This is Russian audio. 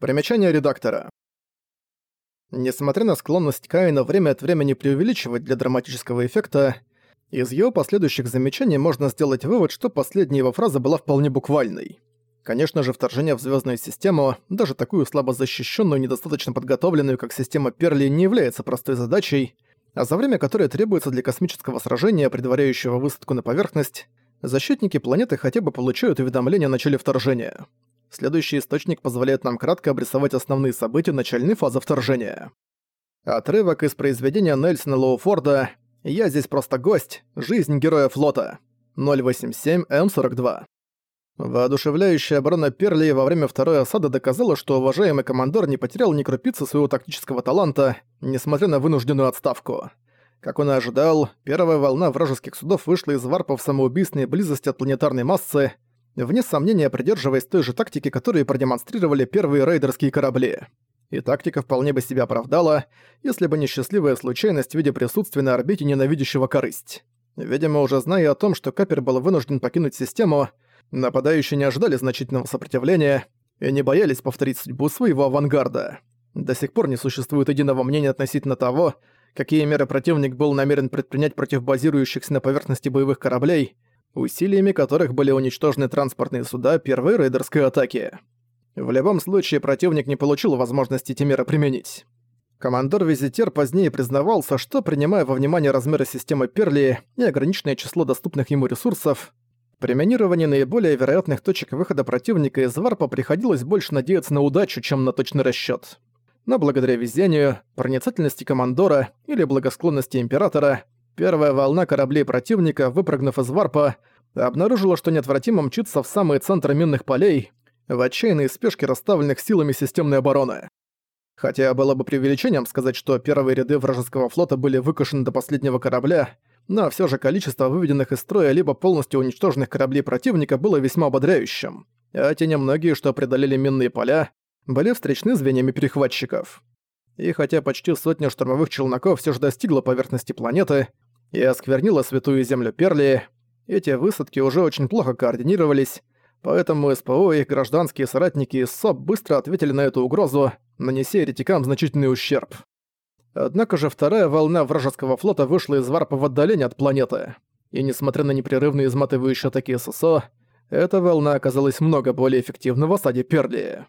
Примечание редактора. Несмотря на склонность Каина время от времени преувеличивать для драматического эффекта, из его последующих замечаний можно сделать вывод, что последняя его фраза была вполне буквальной. Конечно же, вторжение в звездную систему, даже такую слабо защищенную и недостаточно подготовленную, как система Перли, не является простой задачей, а за время которое требуется для космического сражения, предваряющего высадку на поверхность, защитники планеты хотя бы получают уведомление о начале вторжения. Следующий источник позволяет нам кратко обрисовать основные события начальной фазы вторжения. Отрывок из произведения Нельсона Лоуфорда «Я здесь просто гость. Жизнь героя флота». 087М42. Воодушевляющая оборона Перли во время второй осады доказала, что уважаемый командор не потерял ни крупицы своего тактического таланта, несмотря на вынужденную отставку. Как он и ожидал, первая волна вражеских судов вышла из варпа в самоубийственной близости от планетарной массы, вне сомнения придерживаясь той же тактики, которую продемонстрировали первые рейдерские корабли. И тактика вполне бы себя оправдала, если бы не счастливая случайность в виде присутствия на орбите ненавидящего корысть. Видимо, уже зная о том, что Капер был вынужден покинуть систему, нападающие не ожидали значительного сопротивления и не боялись повторить судьбу своего авангарда. До сих пор не существует единого мнения относительно того, какие меры противник был намерен предпринять против базирующихся на поверхности боевых кораблей, усилиями которых были уничтожены транспортные суда первой рейдерской атаки. В любом случае, противник не получил возможности эти применить. Командор-визитер позднее признавался, что, принимая во внимание размеры системы Перли и ограниченное число доступных ему ресурсов, при наиболее вероятных точек выхода противника из варпа приходилось больше надеяться на удачу, чем на точный расчёт. Но благодаря везению, проницательности командора или благосклонности императора, первая волна кораблей противника, выпрыгнув из варпа, обнаружила, что неотвратимо мчится в самый центр минных полей, в отчаянной спешке расставленных силами системной обороны. Хотя было бы преувеличением сказать, что первые ряды вражеского флота были выкашены до последнего корабля, но все же количество выведенных из строя либо полностью уничтоженных кораблей противника было весьма ободряющим, а те немногие, что преодолели минные поля, были встречны звеньями перехватчиков. И хотя почти сотня штурмовых челноков все же достигла поверхности планеты и осквернила святую землю Перли, эти высадки уже очень плохо координировались, поэтому СПО и их гражданские соратники из СОП быстро ответили на эту угрозу, нанеся еретикам значительный ущерб. Однако же вторая волна вражеского флота вышла из варпа в отдаление от планеты, и несмотря на непрерывные изматывающие атаки ССО, эта волна оказалась много более эффективна в осаде Перли.